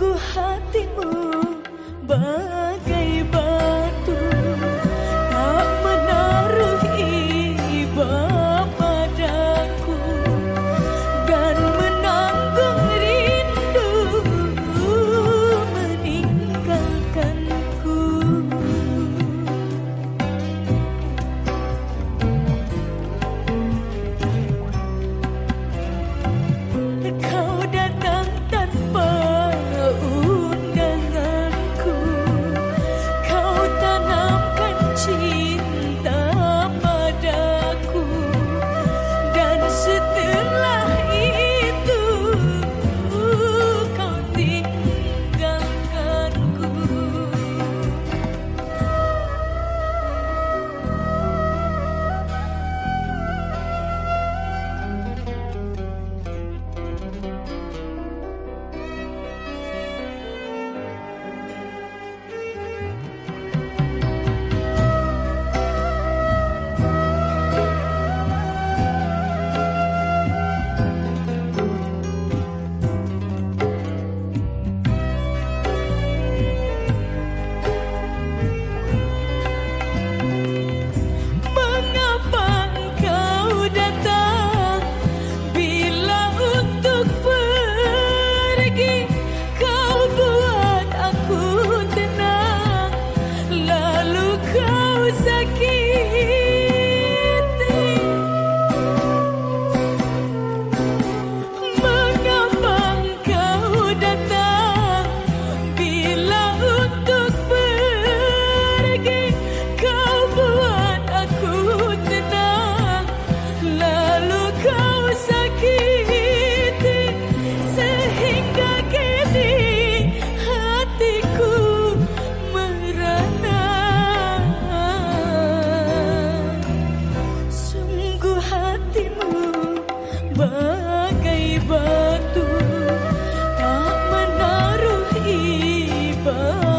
ku hatimu bagi batu tak menaruh ibadah.